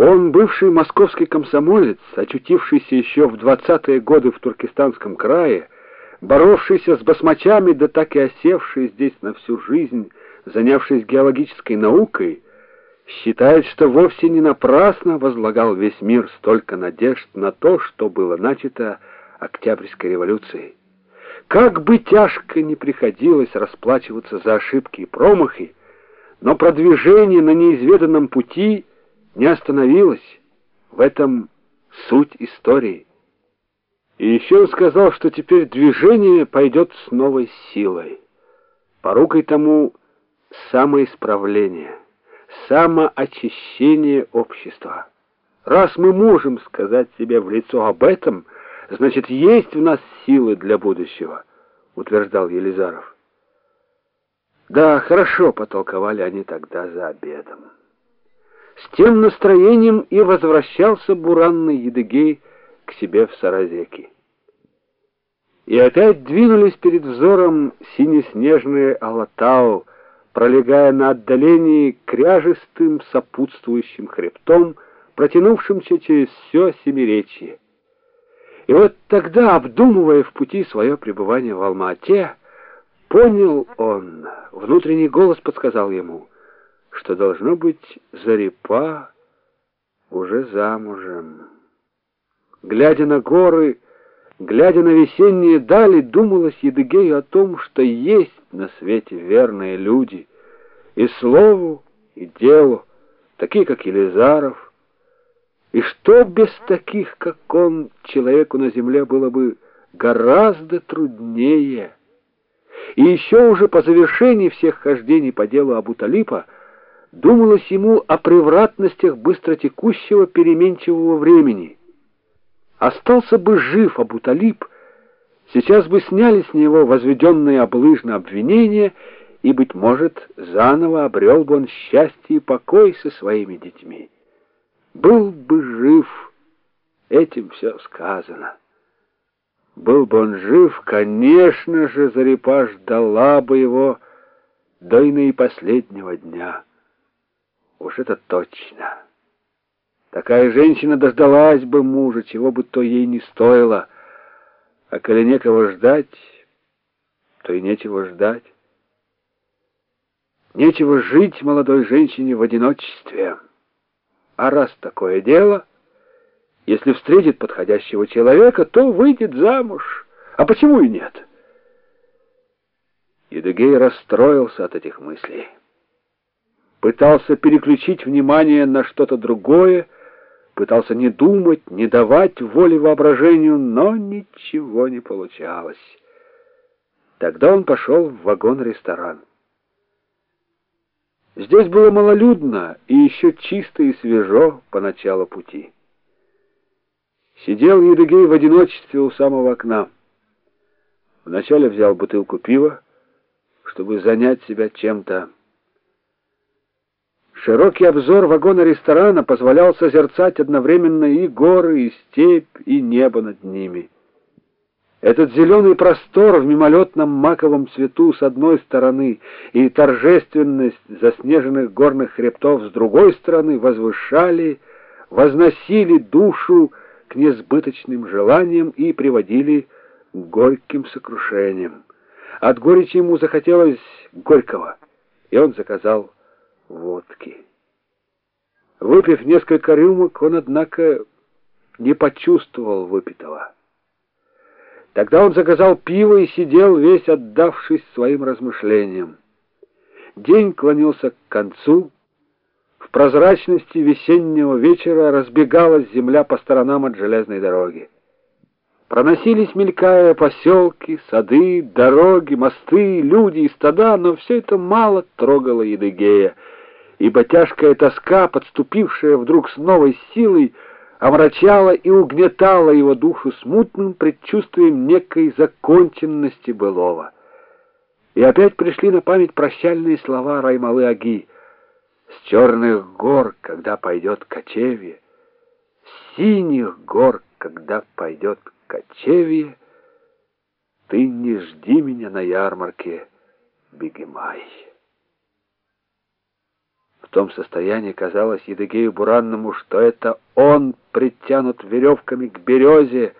Он, бывший московский комсомолец, очутившийся еще в двадцатые годы в Туркестанском крае, боровшийся с басмачами, да так и осевший здесь на всю жизнь, занявшись геологической наукой, считает, что вовсе не напрасно возлагал весь мир столько надежд на то, что было начато Октябрьской революцией. Как бы тяжко ни приходилось расплачиваться за ошибки и промахи, но продвижение на неизведанном пути не остановилось. В этом суть истории. И еще он сказал, что теперь движение пойдет с новой силой. Порукой тому самоисправление, самоочищение общества. Раз мы можем сказать себе в лицо об этом, значит, есть в нас силы для будущего, утверждал Елизаров. Да, хорошо потолковали они тогда за обедом. С тем настроением и возвращался буранный Едыгей к себе в Саразеки. И опять двинулись перед взором синеснежные Алатау, пролегая на отдалении кряжестым сопутствующим хребтом, протянувшимся через все Семиречье. И вот тогда, обдумывая в пути свое пребывание в Алма-Ате, Понял он, внутренний голос подсказал ему, что должно быть Зарипа уже замужем. Глядя на горы, глядя на весенние дали, думалось Едыгею о том, что есть на свете верные люди, и слову, и делу, такие, как Елизаров, и что без таких, как он, человеку на земле было бы гораздо труднее — и еще уже по завершении всех хождений по делу Абу-Талипа думалось ему о превратностях быстротекущего переменчивого времени. Остался бы жив Абу-Талиб, сейчас бы сняли с него возведенные облыжно обвинения, и, быть может, заново обрел бы он счастье и покой со своими детьми. Был бы жив, этим все сказано. Был бы он жив, конечно же, Зарипа ждала бы его до и наипоследнего дня. Уж это точно. Такая женщина дождалась бы мужа, чего бы то ей не стоило. А коли некого ждать, то и нечего ждать. Нечего жить молодой женщине в одиночестве. А раз такое дело... Если встретит подходящего человека, то выйдет замуж. А почему и нет? Едыгей расстроился от этих мыслей. Пытался переключить внимание на что-то другое, пытался не думать, не давать воли воображению, но ничего не получалось. Тогда он пошел в вагон-ресторан. Здесь было малолюдно и еще чисто и свежо по началу пути. Сидел Едыгей в одиночестве у самого окна. Вначале взял бутылку пива, чтобы занять себя чем-то. Широкий обзор вагона-ресторана позволял созерцать одновременно и горы, и степь, и небо над ними. Этот зеленый простор в мимолетном маковом цвету с одной стороны и торжественность заснеженных горных хребтов с другой стороны возвышали, возносили душу, к несбыточным желаниям и приводили к горьким сокрушениям. От горечи ему захотелось горького, и он заказал водки. Выпив несколько рюмок, он, однако, не почувствовал выпитого. Тогда он заказал пиво и сидел, весь отдавшись своим размышлениям. День клонился к концу, в прозрачности весеннего вечера разбегалась земля по сторонам от железной дороги. Проносились, мелькая, поселки, сады, дороги, мосты, люди и стада, но все это мало трогало Едыгея, ибо тяжкая тоска, подступившая вдруг с новой силой, омрачала и угнетала его душу смутным предчувствием некой законченности былого. И опять пришли на память прощальные слова Раймалы-Аги — с черных гор, когда пойдет кочевье, с синих гор, когда пойдет кочевье, ты не жди меня на ярмарке, Бегемай. В том состоянии казалось Едыгею Буранному, что это он притянут веревками к березе,